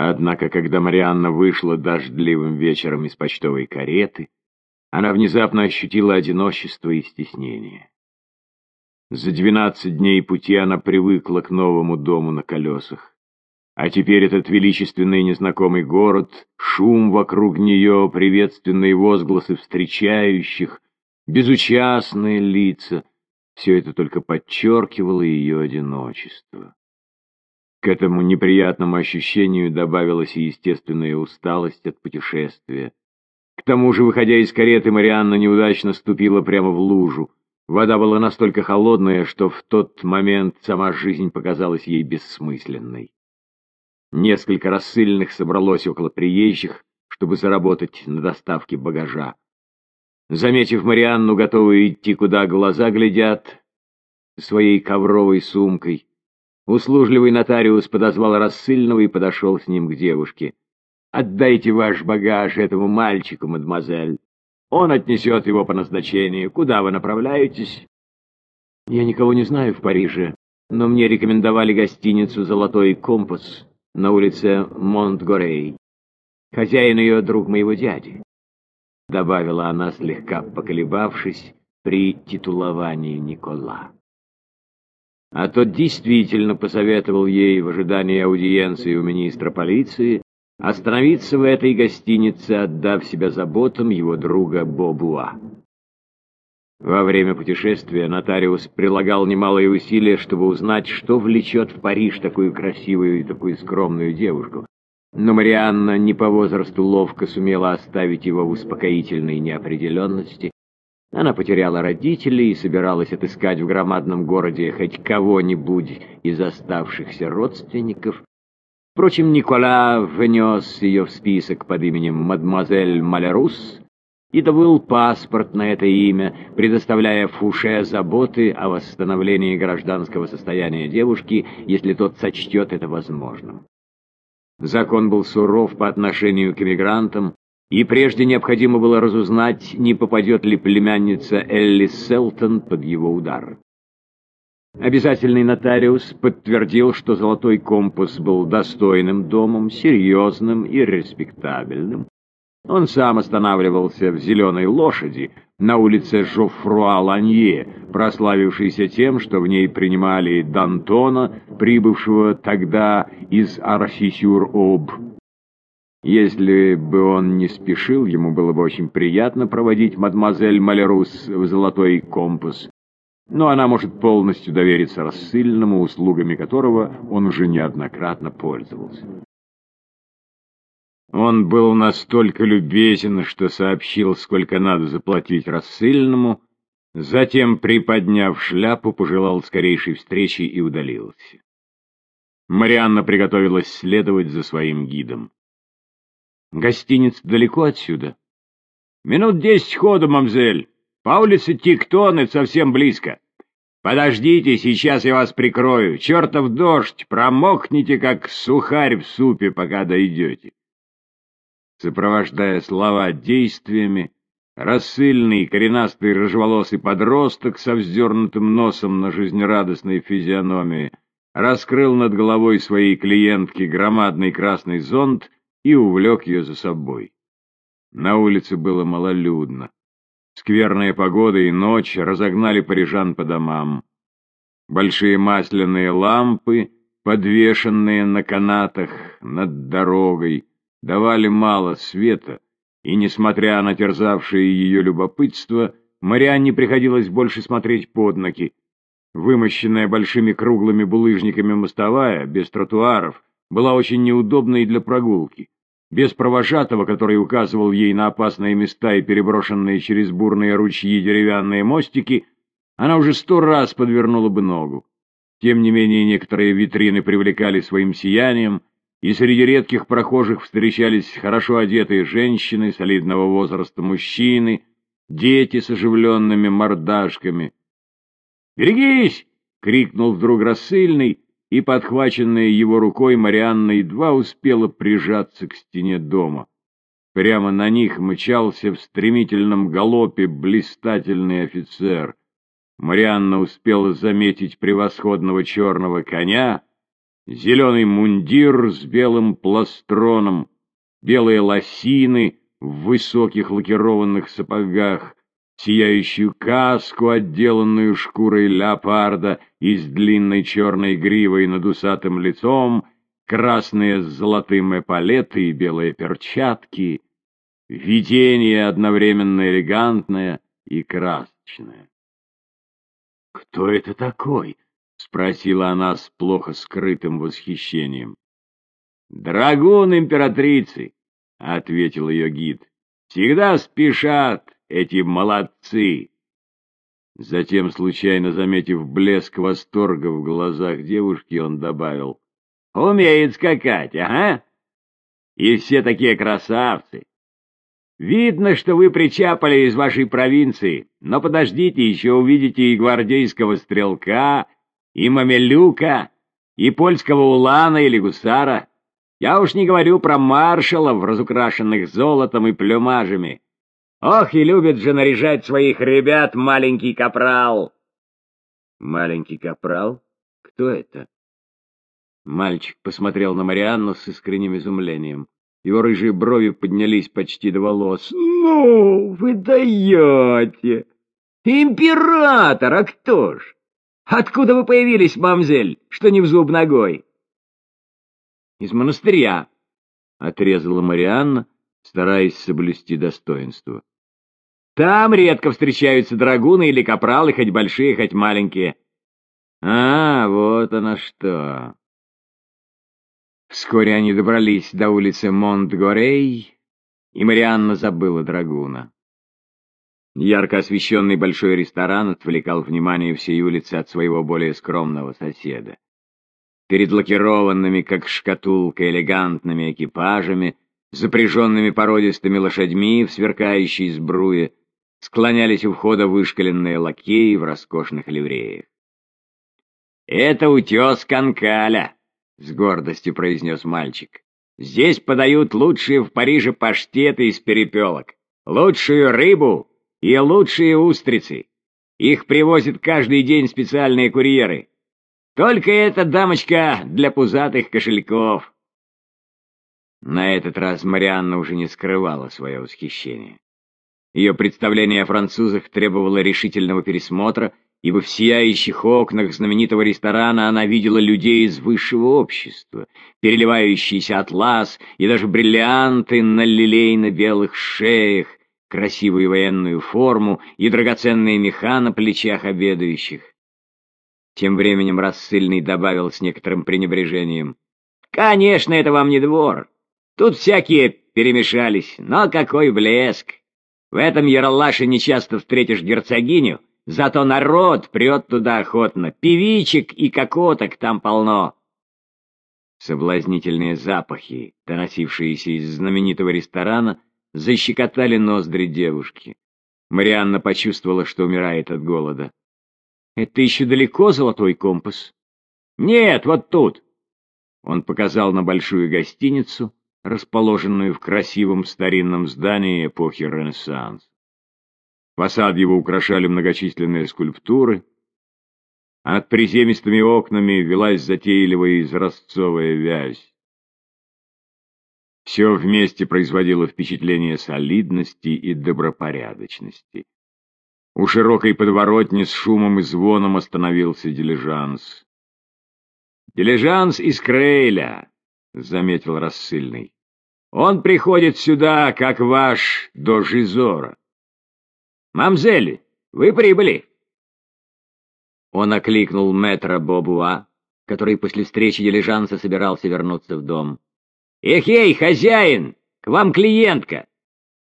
Однако, когда Марианна вышла дождливым вечером из почтовой кареты, она внезапно ощутила одиночество и стеснение. За двенадцать дней пути она привыкла к новому дому на колесах. А теперь этот величественный незнакомый город, шум вокруг нее, приветственные возгласы встречающих, безучастные лица — все это только подчеркивало ее одиночество. К этому неприятному ощущению добавилась и естественная усталость от путешествия. К тому же, выходя из кареты, Марианна неудачно ступила прямо в лужу. Вода была настолько холодная, что в тот момент сама жизнь показалась ей бессмысленной. Несколько рассыльных собралось около приезжих, чтобы заработать на доставке багажа. Заметив Марианну, готовую идти, куда глаза глядят, своей ковровой сумкой, услужливый нотариус подозвал рассыльного и подошел с ним к девушке. «Отдайте ваш багаж этому мальчику, мадемуазель. Он отнесет его по назначению. Куда вы направляетесь?» «Я никого не знаю в Париже, но мне рекомендовали гостиницу «Золотой компас» на улице Монтгорей. Хозяин ее друг моего дяди добавила она, слегка поколебавшись при титуловании Никола. А тот действительно посоветовал ей в ожидании аудиенции у министра полиции остановиться в этой гостинице, отдав себя заботам его друга Бобуа. Во время путешествия нотариус прилагал немалые усилия, чтобы узнать, что влечет в Париж такую красивую и такую скромную девушку. Но Марианна не по возрасту ловко сумела оставить его в успокоительной неопределенности. Она потеряла родителей и собиралась отыскать в громадном городе хоть кого-нибудь из оставшихся родственников. Впрочем, Никола внес ее в список под именем мадемуазель Малярус и добыл паспорт на это имя, предоставляя Фуше заботы о восстановлении гражданского состояния девушки, если тот сочтет это возможным. Закон был суров по отношению к эмигрантам, и прежде необходимо было разузнать, не попадет ли племянница Элли Селтон под его удар. Обязательный нотариус подтвердил, что «Золотой компас» был достойным домом, серьезным и респектабельным, он сам останавливался в «Зеленой лошади» на улице Жофруа-Ланье, прославившейся тем, что в ней принимали Д'Антона, прибывшего тогда из Арсисюр-Об. Если бы он не спешил, ему было бы очень приятно проводить мадемуазель Малерус в «Золотой компас», но она может полностью довериться рассыльному, услугами которого он уже неоднократно пользовался. Он был настолько любезен, что сообщил, сколько надо заплатить рассыльному, затем, приподняв шляпу, пожелал скорейшей встречи и удалился. Марианна приготовилась следовать за своим гидом. «Гостиница далеко отсюда?» «Минут десять ходу, мамзель. По улице Тиктоны совсем близко. Подождите, сейчас я вас прикрою. Чертов дождь, промокните, как сухарь в супе, пока дойдете» сопровождая слова действиями, рассыльный коренастый рыжеволосый подросток со вздернутым носом на жизнерадостной физиономии раскрыл над головой своей клиентки громадный красный зонт и увлек ее за собой. На улице было малолюдно. Скверная погода и ночь разогнали парижан по домам. Большие масляные лампы, подвешенные на канатах над дорогой, давали мало света, и, несмотря на терзавшее ее любопытство, Марианне приходилось больше смотреть под ноги. Вымощенная большими круглыми булыжниками мостовая, без тротуаров, была очень неудобной для прогулки. Без провожатого, который указывал ей на опасные места и переброшенные через бурные ручьи деревянные мостики, она уже сто раз подвернула бы ногу. Тем не менее, некоторые витрины привлекали своим сиянием, и среди редких прохожих встречались хорошо одетые женщины, солидного возраста мужчины, дети с оживленными мордашками. «Берегись!» — крикнул вдруг рассыльный, и, подхваченная его рукой, Марианна едва успела прижаться к стене дома. Прямо на них мчался в стремительном галопе блистательный офицер. Марианна успела заметить превосходного черного коня — зеленый мундир с белым пластроном, белые лосины в высоких лакированных сапогах, сияющую каску, отделанную шкурой леопарда и с длинной черной гривой над усатым лицом, красные с золотым эполеты и белые перчатки, видение одновременно элегантное и красочное. «Кто это такой?» — спросила она с плохо скрытым восхищением. «Драгун императрицы!» — ответил ее гид. «Всегда спешат эти молодцы!» Затем, случайно заметив блеск восторга в глазах девушки, он добавил. «Умеет скакать, ага! И все такие красавцы! Видно, что вы причапали из вашей провинции, но подождите, еще увидите и гвардейского стрелка, и мамелюка, и польского улана или гусара. Я уж не говорю про маршалов, разукрашенных золотом и плюмажами. Ох, и любит же наряжать своих ребят маленький капрал. Маленький капрал? Кто это? Мальчик посмотрел на Марианну с искренним изумлением. Его рыжие брови поднялись почти до волос. «Ну, вы даете! Император, а кто ж? Откуда вы появились, мамзель, что не в зуб ногой?» «Из монастыря», — отрезала Марианна, стараясь соблюсти достоинство. «Там редко встречаются драгуны или капралы, хоть большие, хоть маленькие». «А, вот оно что!» Вскоре они добрались до улицы Монт-Горей, и Марианна забыла драгуна. Ярко освещенный большой ресторан отвлекал внимание всей улицы от своего более скромного соседа. Перед лакированными, как шкатулка, элегантными экипажами, запряженными породистыми лошадьми в сверкающей сбруе, склонялись у входа вышкаленные лакеи в роскошных ливреях. «Это утес Канкаля!» — с гордостью произнес мальчик. «Здесь подают лучшие в Париже паштеты из перепелок, лучшую рыбу и лучшие устрицы. Их привозят каждый день специальные курьеры. Только эта дамочка для пузатых кошельков». На этот раз Марианна уже не скрывала свое восхищение. Ее представление о французах требовало решительного пересмотра — ибо в сияющих окнах знаменитого ресторана она видела людей из высшего общества, переливающийся атлас и даже бриллианты на лилейно-белых шеях, красивую военную форму и драгоценные меха на плечах обедающих. Тем временем рассыльный добавил с некоторым пренебрежением. «Конечно, это вам не двор. Тут всякие перемешались, но какой блеск! В этом Яралаше нечасто встретишь герцогиню, Зато народ прет туда охотно, певичек и кокоток там полно. Соблазнительные запахи, доносившиеся из знаменитого ресторана, защекотали ноздри девушки. Марианна почувствовала, что умирает от голода. «Это еще далеко, золотой компас?» «Нет, вот тут!» Он показал на большую гостиницу, расположенную в красивом старинном здании эпохи Ренессанса. Фасад его украшали многочисленные скульптуры, а над приземистыми окнами велась затейливая изразцовая вязь. Все вместе производило впечатление солидности и добропорядочности. У широкой подворотни с шумом и звоном остановился дилижанс. «Дилижанс из Крейля», — заметил рассыльный. «Он приходит сюда, как ваш до Жизора». «Мамзели, вы прибыли!» Он окликнул мэтра Бобуа, который после встречи дилижанса собирался вернуться в дом. «Эхей, хозяин! К вам клиентка!